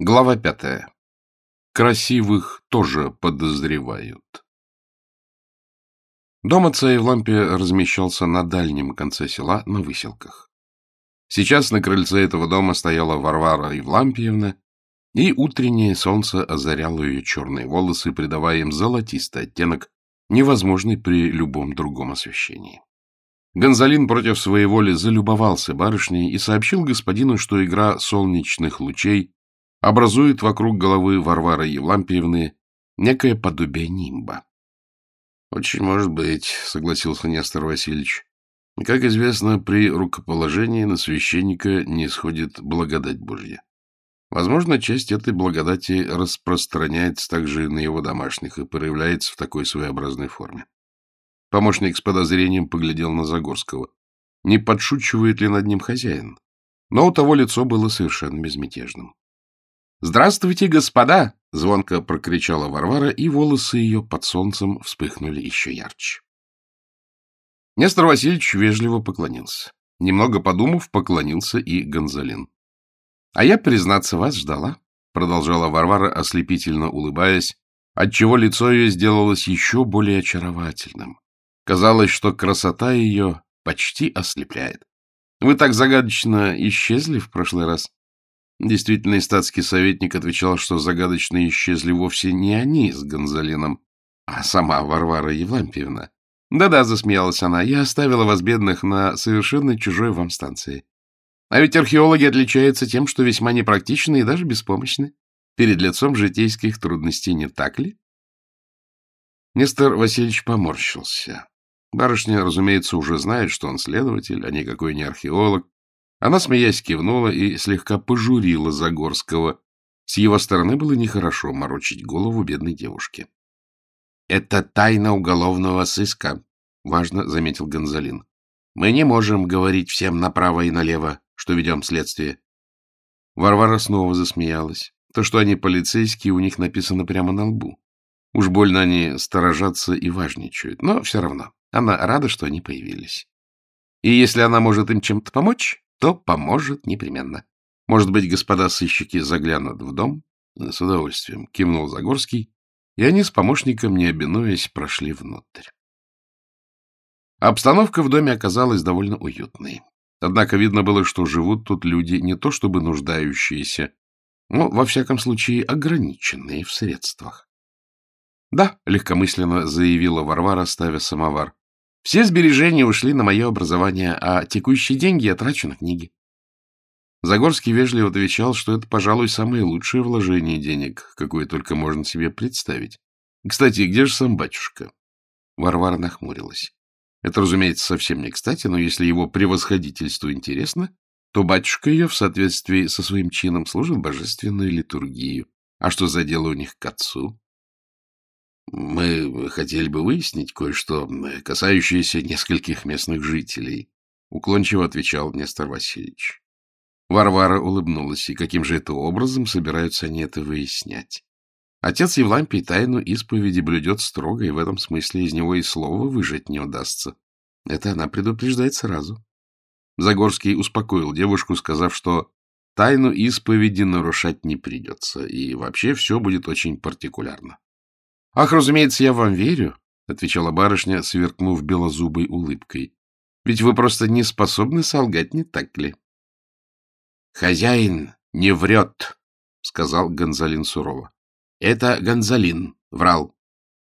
Глава пятая. Красивых тоже подозревают. Дом отца Евлампия размещался на дальнем конце села на выселках. Сейчас на крыльце этого дома стояла Варвара Евлампиевна, и утреннее солнце озаряло ее черные волосы, придавая им золотистый оттенок, невозможный при любом другом освещении. Гонзалин против своей воли залюбовался барышней и сообщил господину, что игра солнечных лучей образует вокруг головы Варвары Евлампиевны некое подобие нимба. — Очень может быть, — согласился Нестор Васильевич. Как известно, при рукоположении на священника не сходит благодать Божья. Возможно, часть этой благодати распространяется также и на его домашних и проявляется в такой своеобразной форме. Помощник с подозрением поглядел на Загорского. Не подшучивает ли над ним хозяин? Но у того лицо было совершенно безмятежным. «Здравствуйте, господа!» — звонко прокричала Варвара, и волосы ее под солнцем вспыхнули еще ярче. Нестор Васильевич вежливо поклонился. Немного подумав, поклонился и Гонзалин. — А я, признаться, вас ждала, — продолжала Варвара, ослепительно улыбаясь, отчего лицо ее сделалось еще более очаровательным. Казалось, что красота ее почти ослепляет. Вы так загадочно исчезли в прошлый раз. Действительный статский советник отвечал, что загадочно исчезли вовсе не они с Гонзалином, а сама Варвара Евлампиевна. Да-да, засмеялась она, я оставила вас, бедных, на совершенно чужой вам станции. А ведь археологи отличаются тем, что весьма непрактичны и даже беспомощны перед лицом житейских трудностей, не так ли? Нестор Васильевич поморщился. Барышня, разумеется, уже знает, что он следователь, а никакой не археолог, она, смеясь, кивнула и слегка пожурила Загорского. С его стороны было нехорошо морочить голову бедной девушке. — Это тайна уголовного сыска, — важно заметил Гонзалин. — Мы не можем говорить всем направо и налево, что ведем следствие. Варвара снова засмеялась. То, что они полицейские, у них написано прямо на лбу. Уж больно они сторожатся и важничают, но все равно она рада, что они появились. И если она может им чем-то помочь, то поможет непременно. Может быть, господа сыщики заглянут в дом? С удовольствием кивнул Загорский, и они с помощником, не обинуясь, прошли внутрь. Обстановка в доме оказалась довольно уютной. Однако видно было, что живут тут люди не то чтобы нуждающиеся, но, во всяком случае, ограниченные в средствах. — Да, — легкомысленно заявила Варвара, ставя самовар. Все сбережения ушли на мое образование, а текущие деньги я трачу на книги. Загорский вежливо отвечал, что это, пожалуй, самое лучшее вложение денег, какое только можно себе представить. Кстати, где же сам батюшка? Варвара нахмурилась. Это, разумеется, совсем не кстати, но если его превосходительству интересно, то батюшка ее в соответствии со своим чином служит божественную литургию. А что за дело у них к отцу? Мы хотели бы выяснить кое-что, касающееся нескольких местных жителей, — уклончиво отвечал Нестор Васильевич. Варвара улыбнулась, и каким же это образом собираются они это выяснять? Отец Евлампий тайну исповеди блюдет строго, и в этом смысле из него и слова выжать не удастся. Это она предупреждает сразу. Загорский успокоил девушку, сказав, что тайну исповеди нарушать не придется, и вообще все будет очень партикулярно. — Ах, разумеется, я вам верю, — отвечала барышня, сверкнув белозубой улыбкой. — Ведь вы просто не способны солгать, не так ли? — Хозяин не врет, — сказал Гонзалин сурово. — Это Гонзалин врал.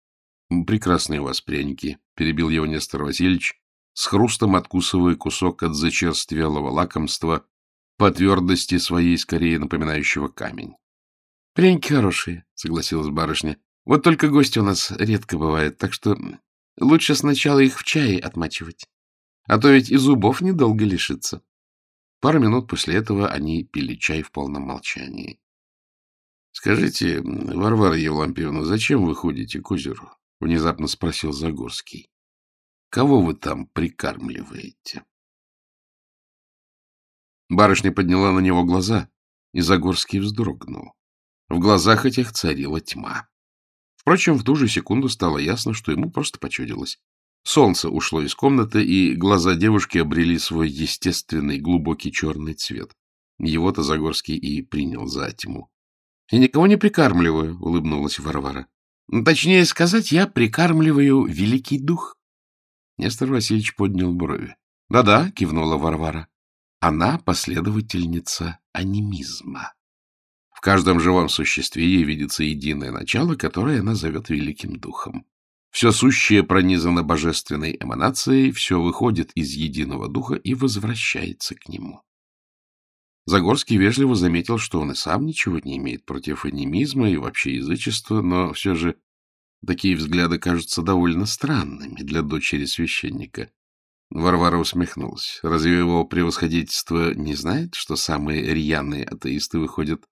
— Прекрасные у вас пряники, — перебил его Нестор Васильевич, с хрустом откусывая кусок от зачерствелого лакомства, по твердости своей скорее напоминающего камень. — Пряники хорошие, — согласилась барышня. Вот только гости у нас редко бывают, так что лучше сначала их в чае отмачивать. А то ведь и зубов недолго лишиться. Пару минут после этого они пили чай в полном молчании. — Скажите, Варвара Евлампиевна, зачем вы ходите к озеру? — внезапно спросил Загорский. — Кого вы там прикармливаете? Барышня подняла на него глаза, и Загорский вздрогнул. В глазах этих царила тьма. Впрочем, в ту же секунду стало ясно, что ему просто почудилось. Солнце ушло из комнаты, и глаза девушки обрели свой естественный глубокий черный цвет. Его-то Загорский и принял за тьму. — Я никого не прикармливаю, — улыбнулась Варвара. — Точнее сказать, я прикармливаю великий дух. Нестор Васильевич поднял брови. «Да — Да-да, — кивнула Варвара. — Она последовательница анимизма. В каждом живом существе ей видится единое начало, которое она зовет великим духом. Все сущее пронизано божественной эманацией, все выходит из единого духа и возвращается к нему. Загорский вежливо заметил, что он и сам ничего не имеет против анимизма и вообще язычества, но все же такие взгляды кажутся довольно странными для дочери священника. Варвара усмехнулась. Разве его превосходительство не знает, что самые рьяные атеисты выходят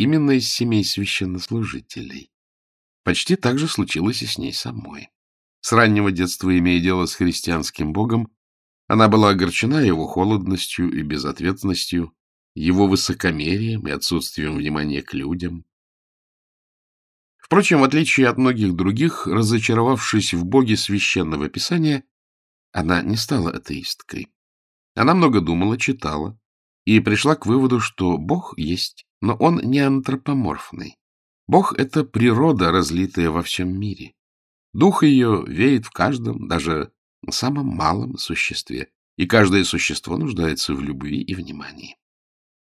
именно из семей священнослужителей? Почти так же случилось и с ней самой. С раннего детства, имея дело с христианским богом, она была огорчена его холодностью и безответственностью, его высокомерием и отсутствием внимания к людям. Впрочем, в отличие от многих других, разочаровавшись в боге священного писания, она не стала атеисткой. Она много думала, читала и пришла к выводу, что Бог есть, но он не антропоморфный. Бог — это природа, разлитая во всем мире. Дух ее веет в каждом, даже самом малом существе, и каждое существо нуждается в любви и внимании.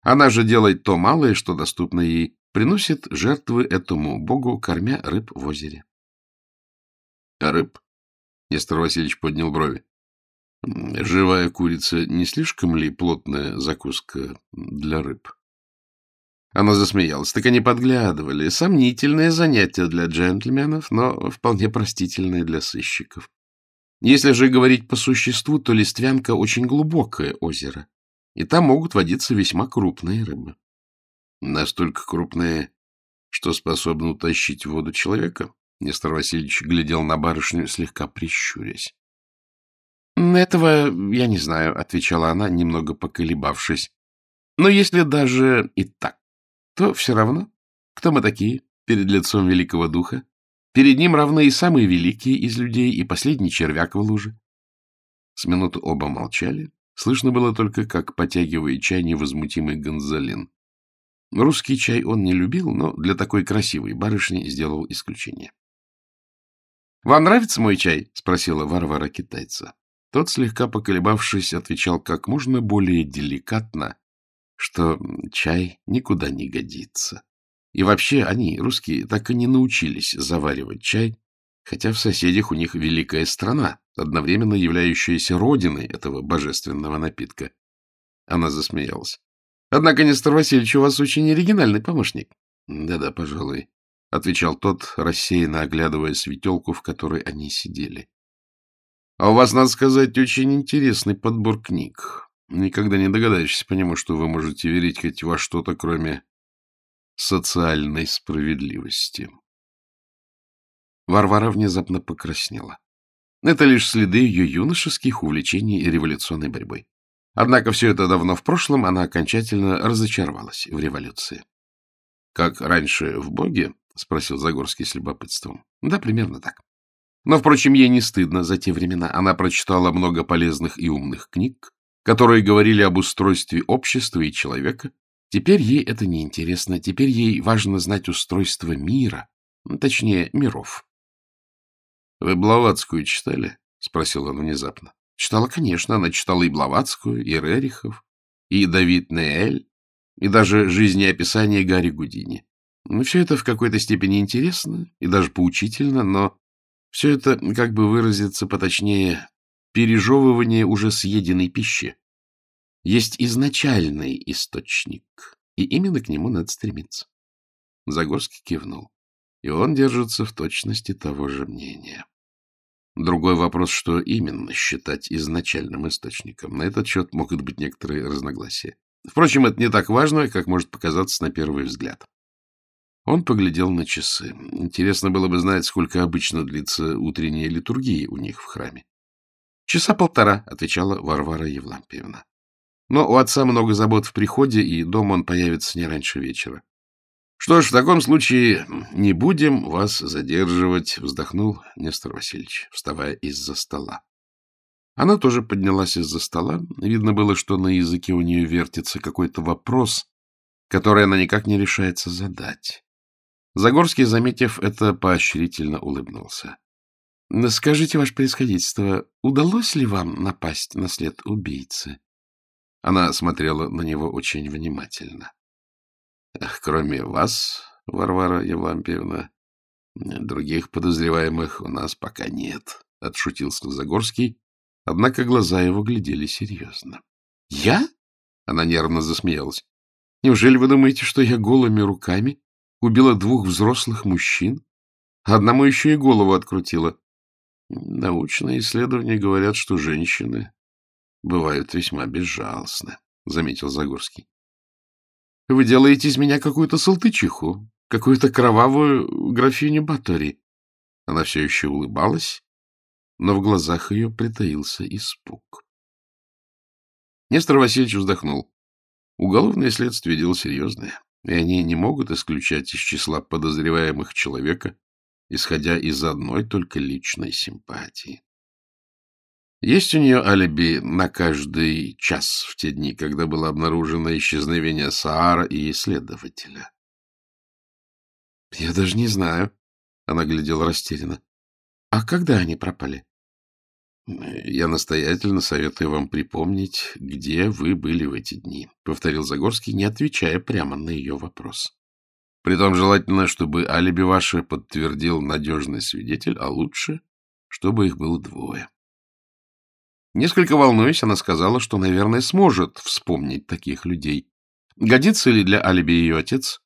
Она же делает то малое, что доступно ей, приносит жертвы этому богу, кормя рыб в озере. — рыб? — Нестор Васильевич поднял брови. — Живая курица не слишком ли плотная закуска для рыб? — она засмеялась. Так они подглядывали. Сомнительное занятие для джентльменов, но вполне простительное для сыщиков. Если же говорить по существу, то Листвянка очень глубокое озеро, и там могут водиться весьма крупные рыбы. Настолько крупные, что способны утащить в воду человека? Нестор Васильевич глядел на барышню, слегка прищурясь. — Этого я не знаю, — отвечала она, немного поколебавшись. — Но если даже и так, то все равно, кто мы такие перед лицом великого духа? Перед ним равны и самые великие из людей, и последний червяк в луже. С минуту оба молчали. Слышно было только, как потягивает чай невозмутимый Гонзалин. Русский чай он не любил, но для такой красивой барышни сделал исключение. — Вам нравится мой чай? — спросила Варвара китайца. Тот, слегка поколебавшись, отвечал как можно более деликатно, что чай никуда не годится. И вообще они, русские, так и не научились заваривать чай, хотя в соседях у них великая страна, одновременно являющаяся родиной этого божественного напитка. Она засмеялась. — Однако, Нестор Васильевич, у вас очень оригинальный помощник. Да — Да-да, пожалуй, — отвечал тот, рассеянно оглядывая светелку, в которой они сидели. — А у вас, надо сказать, очень интересный подбор книг. Никогда не догадаешься по нему, что вы можете верить хоть во что-то, кроме социальной справедливости. Варвара внезапно покраснела. Это лишь следы ее юношеских увлечений и революционной борьбой. Однако все это давно в прошлом, она окончательно разочаровалась в революции. — Как раньше в Боге? — спросил Загорский с любопытством. — Да, примерно так. Но, впрочем, ей не стыдно за те времена. Она прочитала много полезных и умных книг, которые говорили об устройстве общества и человека, теперь ей это не интересно, теперь ей важно знать устройство мира, точнее, миров. — Вы Блаватскую читали? — спросил он внезапно. — Читала, конечно. Она читала и Блаватскую, и Рерихов, и Давид Неэль, и даже жизнеописание Гарри Гудини. Ну, все это в какой-то степени интересно и даже поучительно, но все это, как бы выразиться поточнее, пережевывание уже съеденной пищи. Есть изначальный источник, и именно к нему надо стремиться. Загорский кивнул, и он держится в точности того же мнения. Другой вопрос, что именно считать изначальным источником. На этот счет могут быть некоторые разногласия. Впрочем, это не так важно, как может показаться на первый взгляд. Он поглядел на часы. Интересно было бы знать, сколько обычно длится утренняя литургия у них в храме. Часа полтора, — отвечала Варвара Евлампиевна. Но у отца много забот в приходе, и дома он появится не раньше вечера. — Что ж, в таком случае не будем вас задерживать, — вздохнул Нестор Васильевич, вставая из-за стола. Она тоже поднялась из-за стола. Видно было, что на языке у нее вертится какой-то вопрос, который она никак не решается задать. Загорский, заметив это, поощрительно улыбнулся. — Скажите, ваше происходительство, удалось ли вам напасть на след убийцы? Она смотрела на него очень внимательно. — Кроме вас, Варвара Евлампиевна, других подозреваемых у нас пока нет, — отшутился Загорский, однако глаза его глядели серьезно. — Я? — она нервно засмеялась. — Неужели вы думаете, что я голыми руками убила двух взрослых мужчин? Одному еще и голову открутила. Научные исследования говорят, что женщины бывают весьма безжалостны, — заметил Загорский. — Вы делаете из меня какую-то салтычиху, какую-то кровавую графиню Батори. Она все еще улыбалась, но в глазах ее притаился испуг. Нестор Васильевич вздохнул. Уголовное следствие — дело серьезное, и они не могут исключать из числа подозреваемых человека, исходя из одной только личной симпатии. Есть у нее алиби на каждый час в те дни, когда было обнаружено исчезновение Саара и исследователя. — Я даже не знаю, — она глядела растерянно. — А когда они пропали? — Я настоятельно советую вам припомнить, где вы были в эти дни, — повторил Загорский, не отвечая прямо на ее вопрос. Притом желательно, чтобы алиби ваше подтвердил надежный свидетель, а лучше, чтобы их было двое. Несколько волнуясь, она сказала, что, наверное, сможет вспомнить таких людей. Годится ли для алиби ее отец?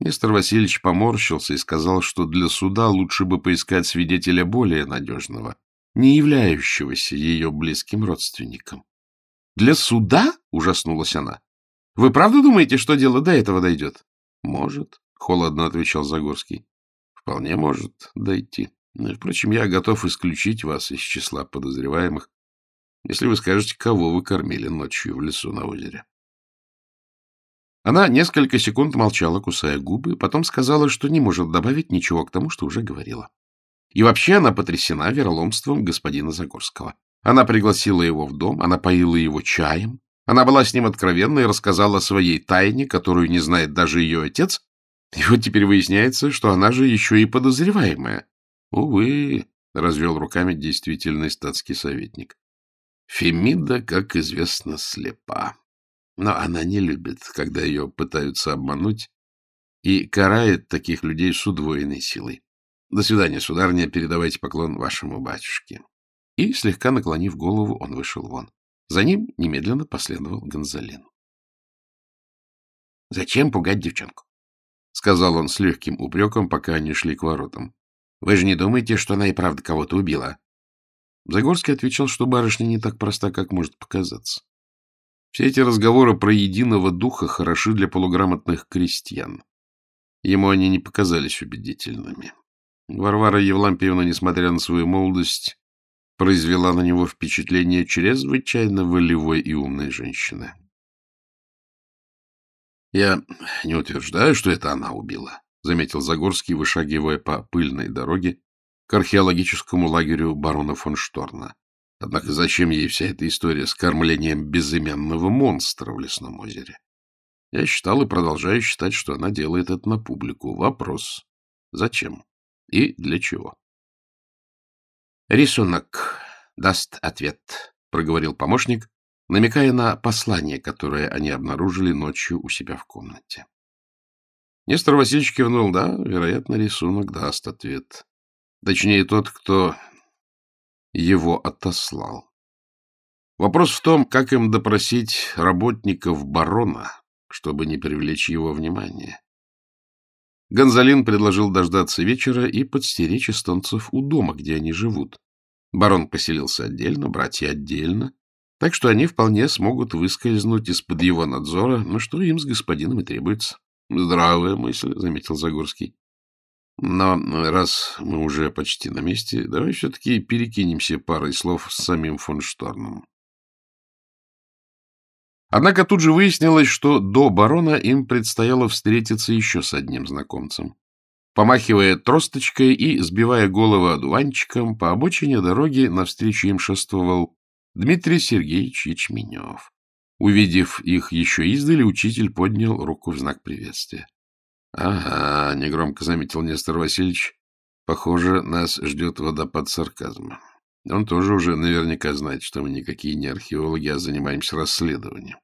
Мистер Васильевич поморщился и сказал, что для суда лучше бы поискать свидетеля более надежного, не являющегося ее близким родственником. — Для суда? — ужаснулась она. — Вы правда думаете, что дело до этого дойдет? — Может, — холодно отвечал Загорский. — Вполне может дойти. Впрочем, я готов исключить вас из числа подозреваемых, если вы скажете, кого вы кормили ночью в лесу на озере. Она несколько секунд молчала, кусая губы, потом сказала, что не может добавить ничего к тому, что уже говорила. И вообще она потрясена вероломством господина Загорского. Она пригласила его в дом, она поила его чаем, она была с ним откровенна и рассказала о своей тайне, которую не знает даже ее отец, и вот теперь выясняется, что она же еще и подозреваемая. Увы, — развел руками действительный статский советник. Фемида, как известно, слепа. Но она не любит, когда ее пытаются обмануть, и карает таких людей с удвоенной силой. До свидания, сударыня, передавайте поклон вашему батюшке. И, слегка наклонив голову, он вышел вон. За ним немедленно последовал Гонзалин. — Зачем пугать девчонку? — сказал он с легким упреком, пока они шли к воротам. — Вы же не думаете, что она и правда кого-то убила? Загорский отвечал, что барышня не так проста, как может показаться. Все эти разговоры про единого духа хороши для полуграмотных крестьян. Ему они не показались убедительными. Варвара Евлампиевна, несмотря на свою молодость, произвела на него впечатление чрезвычайно волевой и умной женщины. — Я не утверждаю, что это она убила, — заметил Загорский, вышагивая по пыльной дороге к археологическому лагерю барона фон Шторна. Однако зачем ей вся эта история с кормлением безымянного монстра в лесном озере? Я считал и продолжаю считать, что она делает это на публику. Вопрос — зачем и для чего? — Рисунок даст ответ, — проговорил помощник, намекая на послание, которое они обнаружили ночью у себя в комнате. Нестор Васильевич кивнул, да, вероятно, рисунок даст ответ. Точнее, тот, кто его отослал. Вопрос в том, как им допросить работников барона, чтобы не привлечь его внимание. Гонзалин предложил дождаться вечера и подстеречь эстонцев у дома, где они живут. Барон поселился отдельно, братья отдельно, так что они вполне смогут выскользнуть из-под его надзора, но что им с господином и требуется. — Здравая мысль, — заметил Загорский. Но раз мы уже почти на месте, давай все-таки перекинемся парой слов с самим фон Шторном. Однако тут же выяснилось, что до барона им предстояло встретиться еще с одним знакомцем. Помахивая тросточкой и сбивая голову одуванчиком, по обочине дороги навстречу им шествовал Дмитрий Сергеевич Ячменев. Увидев их еще издали, учитель поднял руку в знак приветствия. — Ага, — негромко заметил Нестор Васильевич. — Похоже, нас ждет водопад сарказма. Он тоже уже наверняка знает, что мы никакие не археологи, а занимаемся расследованием.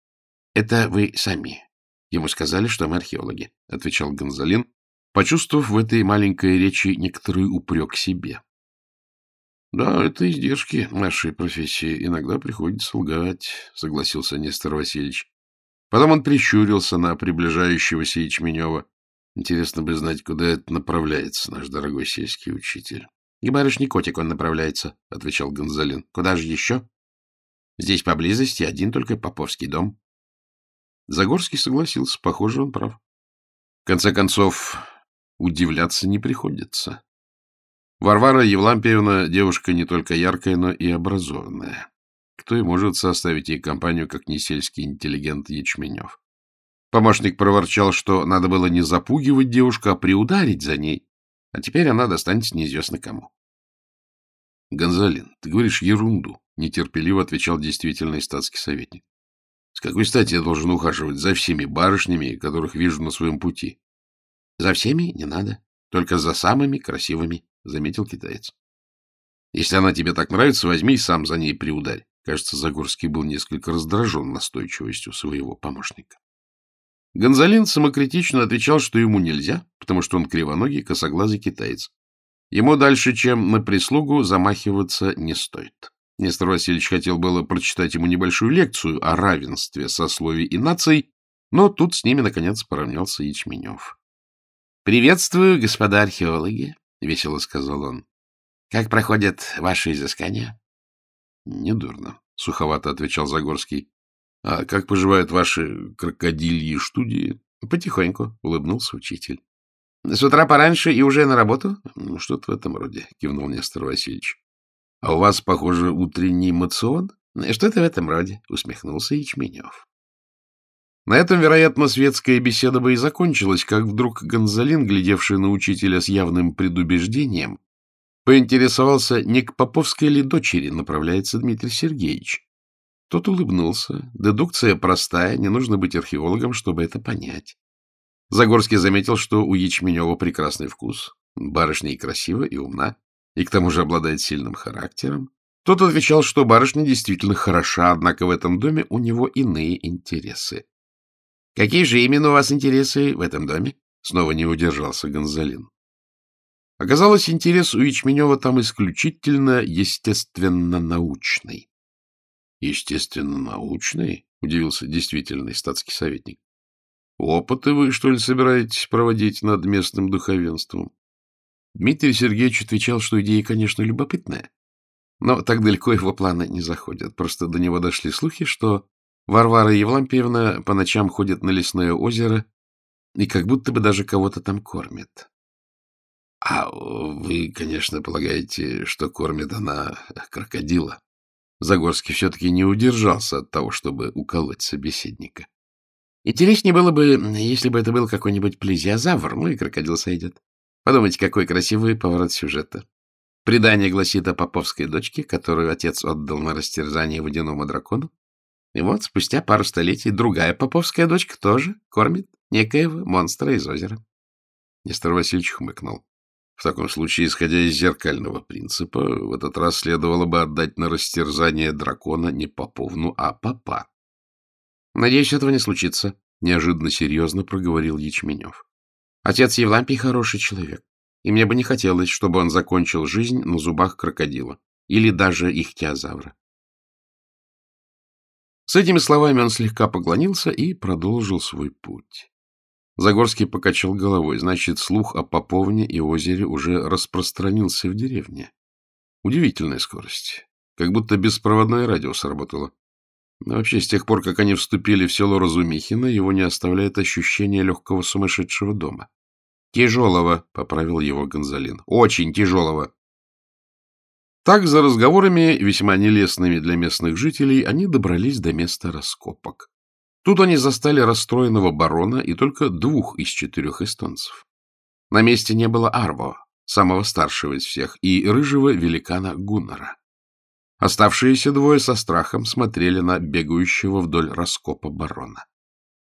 — Это вы сами. Ему сказали, что мы археологи, — отвечал Гонзалин, почувствовав в этой маленькой речи некоторый упрек себе. — Да, это издержки нашей профессии. Иногда приходится лгать, — согласился Нестор Васильевич. Потом он прищурился на приближающегося Ячменева. Интересно бы знать, куда это направляется наш дорогой сельский учитель. — И барышний котик он направляется, — отвечал Гонзалин. — Куда же еще? Здесь поблизости один только Поповский дом. Загорский согласился. Похоже, он прав. В конце концов, удивляться не приходится. Варвара Евлампиевна девушка не только яркая, но и образованная. Кто и может составить ей компанию, как не сельский интеллигент Ячменев. Помощник проворчал, что надо было не запугивать девушку, а приударить за ней. А теперь она достанется неизвестно кому. — Гонзалин, ты говоришь ерунду, — нетерпеливо отвечал действительный статский советник. — С какой стати я должен ухаживать за всеми барышнями, которых вижу на своем пути? — За всеми не надо, только за самыми красивыми, — заметил китаец. — Если она тебе так нравится, возьми и сам за ней приударь. Кажется, Загорский был несколько раздражен настойчивостью своего помощника. Гонзалин самокритично отвечал, что ему нельзя, потому что он кривоногий, косоглазый китаец. Ему дальше, чем на прислугу, замахиваться не стоит. Нестор Васильевич хотел было прочитать ему небольшую лекцию о равенстве сословий и наций, но тут с ними, наконец, поравнялся Ячменев. — Приветствую, господа археологи, — весело сказал он. — Как проходят ваши изыскания? — Недурно, — суховато отвечал Загорский. — А как поживают ваши крокодильи студии? — Потихоньку, — улыбнулся учитель. — С утра пораньше и уже на работу? — Что-то в этом роде, — кивнул Нестор Васильевич. — А у вас, похоже, утренний мацион? — Что-то в этом роде, — усмехнулся Ячменев. На этом, вероятно, светская беседа бы и закончилась, как вдруг Гонзалин, глядевший на учителя с явным предубеждением, поинтересовался, не к Поповской ли дочери направляется Дмитрий Сергеевич. Тот улыбнулся. Дедукция простая, не нужно быть археологом, чтобы это понять. Загорский заметил, что у Ячменева прекрасный вкус. Барышня и красива, и умна, и к тому же обладает сильным характером. Тот отвечал, что барышня действительно хороша, однако в этом доме у него иные интересы. — Какие же именно у вас интересы в этом доме? — снова не удержался Гонзалин. Оказалось, интерес у Ячменева там исключительно естественно-научный. — Естественно-научный? — удивился действительный статский советник. — Опыты вы, что ли, собираетесь проводить над местным духовенством? Дмитрий Сергеевич отвечал, что идея, конечно, любопытная, но так далеко его планы не заходят. Просто до него дошли слухи, что Варвара Евлампиевна по ночам ходит на лесное озеро и как будто бы даже кого-то там кормит. — А вы, конечно, полагаете, что кормит она крокодила? Загорский все-таки не удержался от того, чтобы уколоть собеседника. Интереснее было бы, если бы это был какой-нибудь плезиозавр, ну и крокодил сойдет. Подумайте, какой красивый поворот сюжета. Предание гласит о поповской дочке, которую отец отдал на растерзание водяному дракону. И вот спустя пару столетий другая поповская дочка тоже кормит некоего монстра из озера. Нестор Васильевич хмыкнул. В таком случае, исходя из зеркального принципа, в этот раз следовало бы отдать на растерзание дракона не Поповну, а Папа. — Надеюсь, этого не случится, — неожиданно серьезно проговорил Ячменев. — Отец Евлампий хороший человек, и мне бы не хотелось, чтобы он закончил жизнь на зубах крокодила или даже ихтиозавра. С этими словами он слегка поклонился и продолжил свой путь. Загорский покачал головой. Значит, слух о Поповне и озере уже распространился в деревне. Удивительная скорость. Как будто беспроводное радио сработало. Но вообще, с тех пор, как они вступили в село Разумихино, его не оставляет ощущение легкого сумасшедшего дома. — Тяжелого, — поправил его Гонзалин. — Очень тяжелого. Так, за разговорами, весьма нелестными для местных жителей, они добрались до места раскопок. Тут они застали расстроенного барона и только двух из четырех эстонцев. На месте не было Арво, самого старшего из всех, и рыжего великана Гуннера. Оставшиеся двое со страхом смотрели на бегающего вдоль раскопа барона.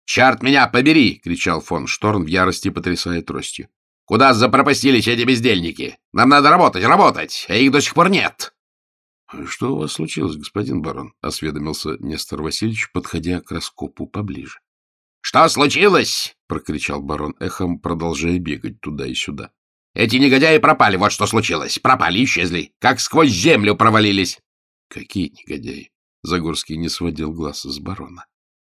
«Черт меня побери!» — кричал фон Шторн в ярости, потрясая тростью. «Куда запропастились эти бездельники? Нам надо работать, работать, а их до сих пор нет!» «Что у вас случилось, господин барон?» — осведомился Нестор Васильевич, подходя к раскопу поближе. «Что случилось?» — прокричал барон эхом, продолжая бегать туда и сюда. «Эти негодяи пропали, вот что случилось. Пропали, исчезли, как сквозь землю провалились». «Какие негодяи?» — Загорский не сводил глаз с барона.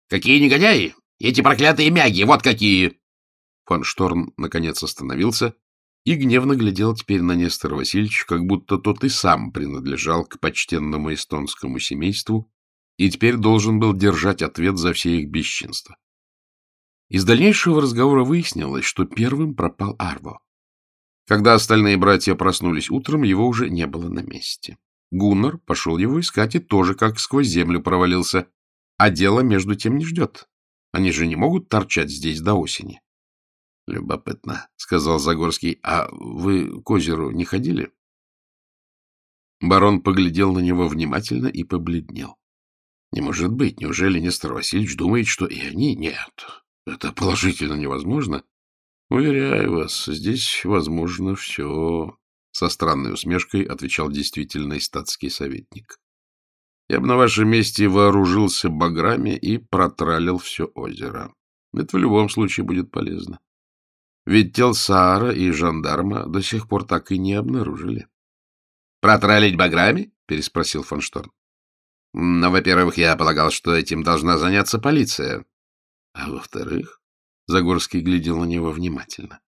«Какие негодяи? Эти проклятые мяги, вот какие!» Фон Шторн наконец остановился и гневно глядел теперь на Нестора Васильевича, как будто тот и сам принадлежал к почтенному эстонскому семейству и теперь должен был держать ответ за все их бесчинства. Из дальнейшего разговора выяснилось, что первым пропал Арво. Когда остальные братья проснулись утром, его уже не было на месте. Гуннар пошел его искать и тоже как сквозь землю провалился, а дело между тем не ждет. Они же не могут торчать здесь до осени. — Любопытно, — сказал Загорский. — А вы к озеру не ходили? Барон поглядел на него внимательно и побледнел. — Не может быть, неужели Нестор Васильевич думает, что и они? Нет, это положительно невозможно. Уверяю вас, здесь возможно все. Со странной усмешкой отвечал действительный статский советник. Я бы на вашем месте вооружился баграми и протралил все озеро. Это в любом случае будет полезно. Ведь тел Саара и жандарма до сих пор так и не обнаружили. — Протралить баграми? — переспросил фон Шторн. — Но, во-первых, я полагал, что этим должна заняться полиция. А во-вторых, Загорский глядел на него внимательно.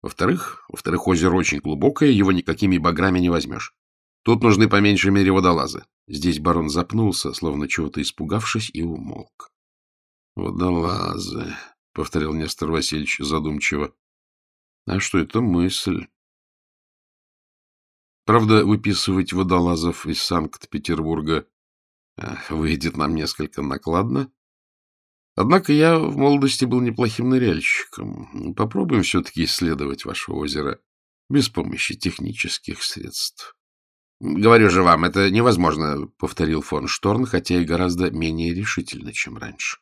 Во-вторых, во-вторых, озеро очень глубокое, его никакими баграми не возьмешь. Тут нужны по меньшей мере водолазы. Здесь барон запнулся, словно чего-то испугавшись, и умолк. — Водолазы, — повторил Нестор Васильевич задумчиво. А что это мысль? Правда, выписывать водолазов из Санкт-Петербурга выйдет нам несколько накладно. Однако я в молодости был неплохим ныряльщиком. Попробуем все-таки исследовать ваше озеро без помощи технических средств. — Говорю же вам, это невозможно, — повторил фон Шторн, хотя и гораздо менее решительно, чем раньше.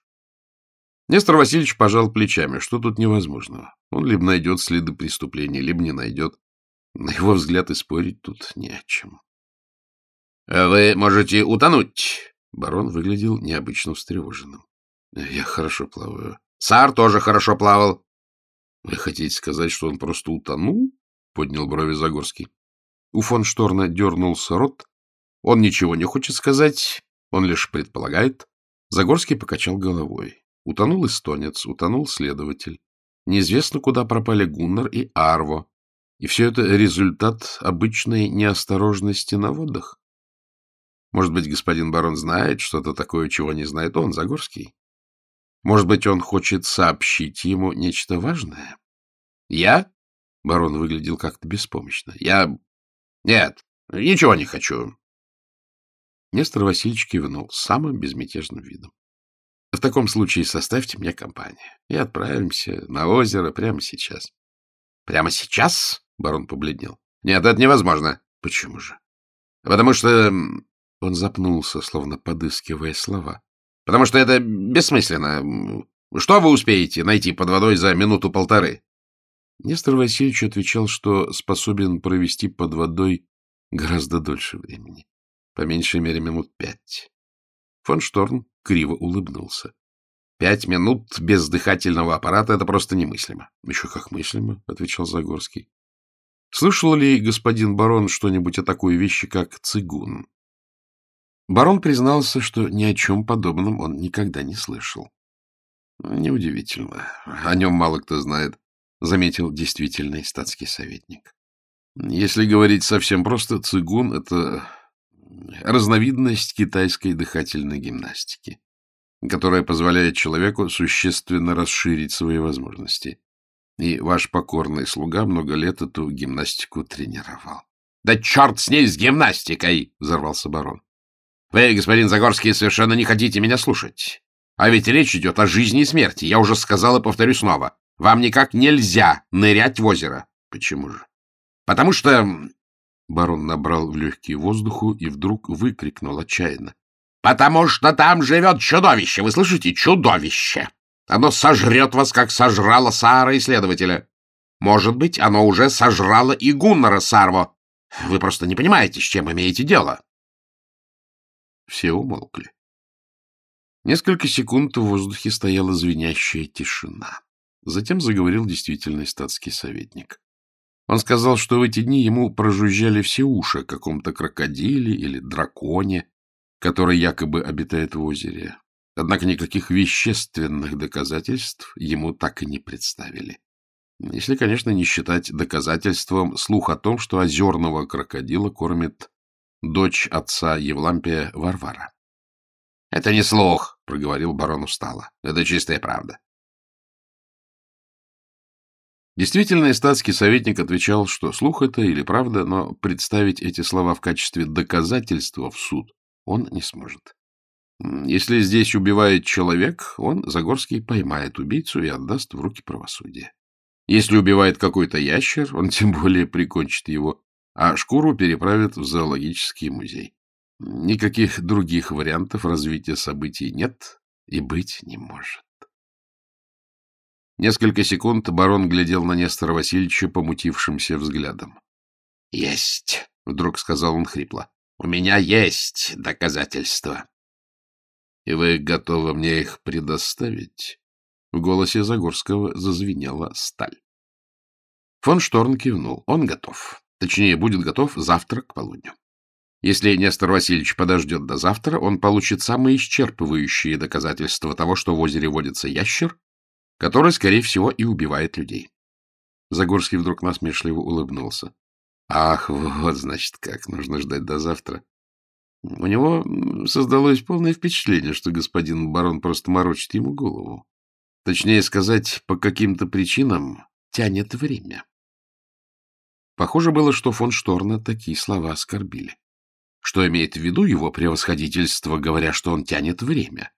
Нестор Васильевич пожал плечами. Что тут невозможного? Он либо найдет следы преступления, либо не найдет. На его взгляд и спорить тут не о чем. — Вы можете утонуть. Барон выглядел необычно встревоженным. — Я хорошо плаваю. — Сар тоже хорошо плавал. — Вы хотите сказать, что он просто утонул? — поднял брови Загорский. У фон Шторна дернулся рот. Он ничего не хочет сказать, он лишь предполагает. Загорский покачал головой. Утонул эстонец, утонул следователь. Неизвестно, куда пропали Гуннар и Арво. И все это результат обычной неосторожности на водах. Может быть, господин барон знает что-то такое, чего не знает он, Загорский? Может быть, он хочет сообщить ему нечто важное? Я? Барон выглядел как-то беспомощно. Я... Нет, ничего не хочу. Нестор Васильевич кивнул самым безмятежным видом. В таком случае составьте мне компанию и отправимся на озеро прямо сейчас. — Прямо сейчас? — барон побледнел. — Нет, это невозможно. — Почему же? — Потому что... Он запнулся, словно подыскивая слова. — Потому что это бессмысленно. Что вы успеете найти под водой за минуту-полторы? Нестор Васильевич отвечал, что способен провести под водой гораздо дольше времени. По меньшей мере минут пять. Фон Шторн криво улыбнулся. Пять минут без дыхательного аппарата — это просто немыслимо. — Еще как мыслимо, — отвечал Загорский. — Слышал ли господин барон что-нибудь о такой вещи, как цигун? Барон признался, что ни о чем подобном он никогда не слышал. — Неудивительно. О нем мало кто знает, — заметил действительный статский советник. Если говорить совсем просто, цигун — это разновидность китайской дыхательной гимнастики, которая позволяет человеку существенно расширить свои возможности. И ваш покорный слуга много лет эту гимнастику тренировал. — Да черт с ней, с гимнастикой! — взорвался барон. — Вы, господин Загорский, совершенно не хотите меня слушать. А ведь речь идет о жизни и смерти. Я уже сказал и повторю снова. Вам никак нельзя нырять в озеро. — Почему же? — Потому что Барон набрал в легкие воздуху и вдруг выкрикнул отчаянно. — Потому что там живет чудовище! Вы слышите? Чудовище! Оно сожрет вас, как сожрало Саара исследователя. Может быть, оно уже сожрало и Гуннара Сарво. Вы просто не понимаете, с чем имеете дело. Все умолкли. Несколько секунд в воздухе стояла звенящая тишина. Затем заговорил действительный статский советник. Он сказал, что в эти дни ему прожужжали все уши о каком-то крокодиле или драконе, который якобы обитает в озере. Однако никаких вещественных доказательств ему так и не представили. Если, конечно, не считать доказательством слух о том, что озерного крокодила кормит дочь отца Евлампия Варвара. — Это не слух, — проговорил барон устало. — Это чистая правда. Действительно, статский советник отвечал, что слух это или правда, но представить эти слова в качестве доказательства в суд он не сможет. Если здесь убивает человек, он, Загорский, поймает убийцу и отдаст в руки правосудия. Если убивает какой-то ящер, он тем более прикончит его, а шкуру переправит в зоологический музей. Никаких других вариантов развития событий нет и быть не может. Несколько секунд барон глядел на Нестора Васильевича помутившимся взглядом. — Есть, — вдруг сказал он хрипло. — У меня есть доказательства. — И вы готовы мне их предоставить? В голосе Загорского зазвенела сталь. Фон Шторн кивнул. Он готов. Точнее, будет готов завтра к полудню. Если Нестор Васильевич подождет до завтра, он получит самые исчерпывающие доказательства того, что в озере водится ящер, который, скорее всего, и убивает людей. Загорский вдруг насмешливо улыбнулся. Ах, вот, значит, как нужно ждать до завтра. У него создалось полное впечатление, что господин барон просто морочит ему голову. Точнее сказать, по каким-то причинам тянет время. Похоже было, что фон Шторна такие слова оскорбили. Что имеет в виду его превосходительство, говоря, что он тянет время?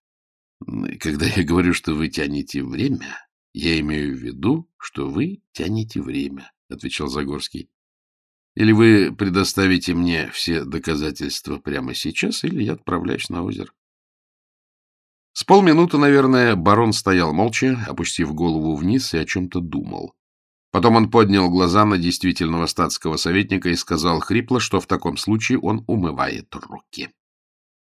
Когда я говорю, что вы тянете время, я имею в виду, что вы тянете время, — отвечал Загорский. Или вы предоставите мне все доказательства прямо сейчас, или я отправляюсь на озеро. С полминуты, наверное, барон стоял молча, опустив голову вниз и о чем-то думал. Потом он поднял глаза на действительного статского советника и сказал хрипло, что в таком случае он умывает руки.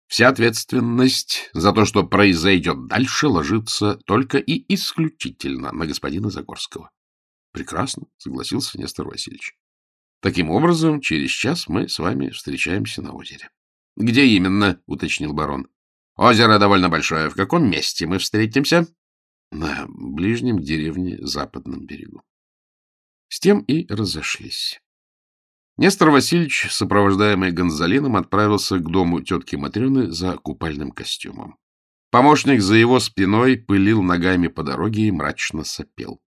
Вся ответственность за то, что произойдет дальше, ложится только и исключительно на господина Загорского. — Прекрасно, — согласился Нестор Васильевич. — Таким образом, через час мы с вами встречаемся на озере. — Где именно? — уточнил барон. — Озеро довольно большое. В каком месте мы встретимся? — На ближнем деревне западном берегу. С тем и разошлись. Нестор Васильевич, сопровождаемый Гонзалином, отправился к дому тетки Матрёны за купальным костюмом. Помощник за его спиной пылил ногами по дороге и мрачно сопел.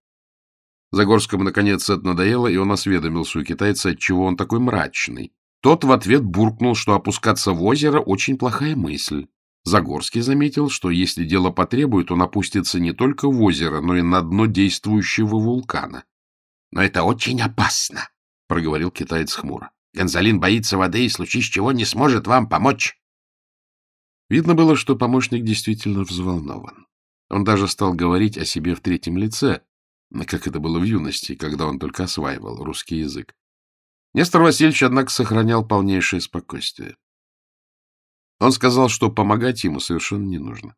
Загорскому, наконец, это надоело, и он осведомился у китайца, отчего он такой мрачный. Тот в ответ буркнул, что опускаться в озеро — очень плохая мысль. Загорский заметил, что если дело потребует, он опустится не только в озеро, но и на дно действующего вулкана. — Но это очень опасно, — проговорил китаец хмуро. — Гонзалин боится воды и, случись чего, не сможет вам помочь. Видно было, что помощник действительно взволнован. Он даже стал говорить о себе в третьем лице, как это было в юности, когда он только осваивал русский язык. Нестор Васильевич, однако, сохранял полнейшее спокойствие. Он сказал, что помогать ему совершенно не нужно.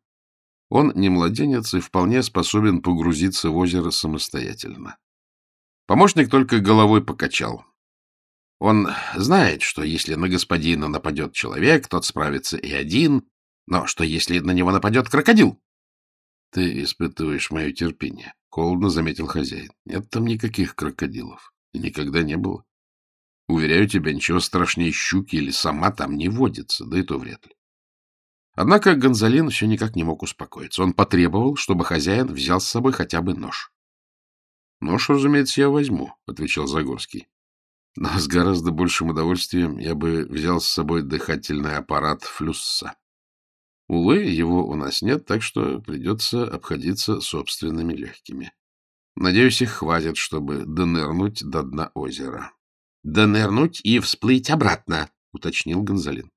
Он не младенец и вполне способен погрузиться в озеро самостоятельно. Помощник только головой покачал. Он знает, что если на господина нападет человек, тот справится и один, но что если на него нападет крокодил? — Ты испытываешь мое терпение, — холодно заметил хозяин. — Нет там никаких крокодилов. И никогда не было. Уверяю тебя, ничего страшнее щуки или сама там не водится, да и то вряд ли. Однако Гонзалин все никак не мог успокоиться. Он потребовал, чтобы хозяин взял с собой хотя бы нож. — Нож, разумеется, я возьму, — отвечал Загорский. — Но с гораздо большим удовольствием я бы взял с собой дыхательный аппарат Флюсса. Увы, его у нас нет, так что придется обходиться собственными легкими. Надеюсь, их хватит, чтобы донырнуть до дна озера. — Донырнуть и всплыть обратно, — уточнил Гонзалин.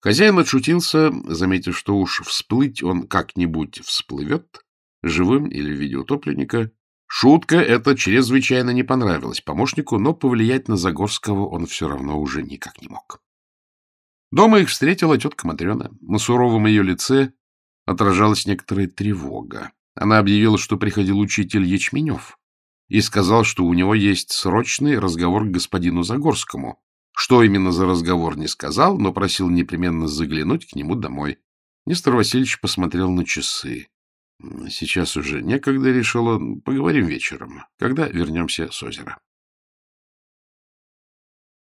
Хозяин отшутился, заметив, что уж всплыть он как-нибудь всплывет, живым или в виде утопленника. Шутка эта чрезвычайно не понравилась помощнику, но повлиять на Загорского он все равно уже никак не мог. Дома их встретила тетка Матрена. На суровом ее лице отражалась некоторая тревога. Она объявила, что приходил учитель Ячменев и сказал, что у него есть срочный разговор к господину Загорскому. Что именно за разговор не сказал, но просил непременно заглянуть к нему домой. Нестор Васильевич посмотрел на часы. Сейчас уже некогда, решил он, поговорим вечером, когда вернемся с озера.